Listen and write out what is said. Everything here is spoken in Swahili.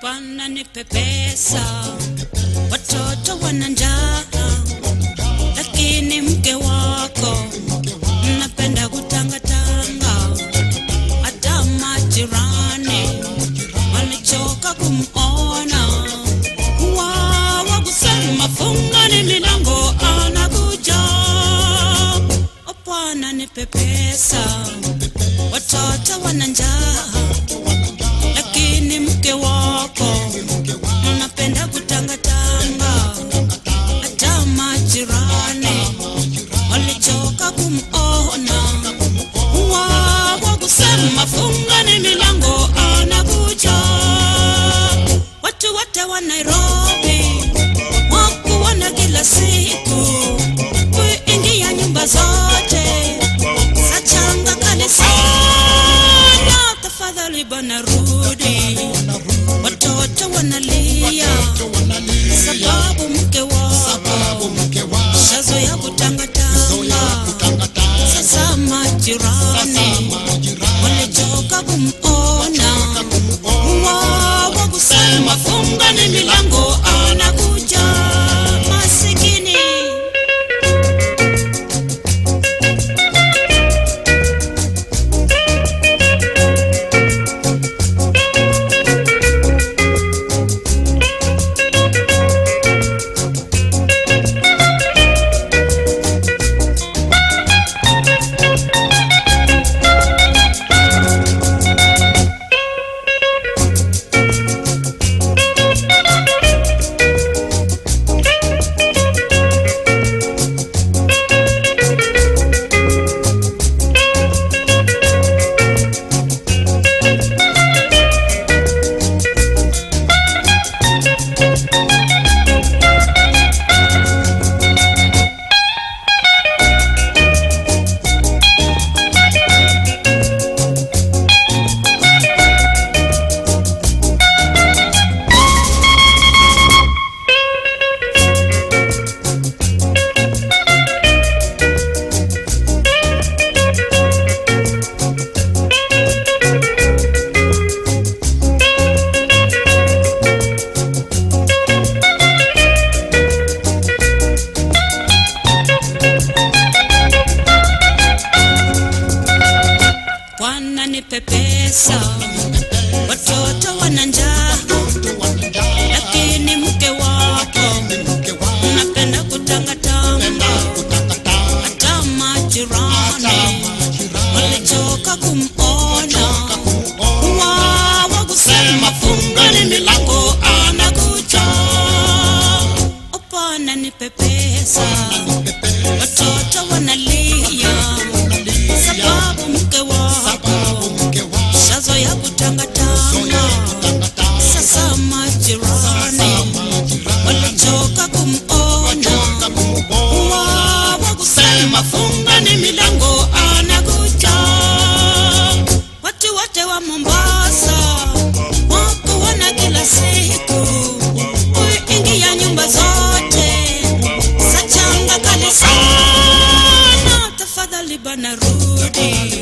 Bwana nipe pesa, watoto wana lakini mke wako napenda kutangatanga. Hata majirani wamechoka kumona, nipe pesa, watoto wana njaa lakini mke wako unapenda kutangatanga. Hata majirani walichoka kumona, wawa kusema fungani milango, anakuja. Watu wote wa Nairobi wakuona kila siku kuingia nyumba zote walichoka kumona, wawa kusema fungani milango, pesa, watoto wana njaa, lakini mke wako unapenda kutangatanga. Hata majirani banarudi.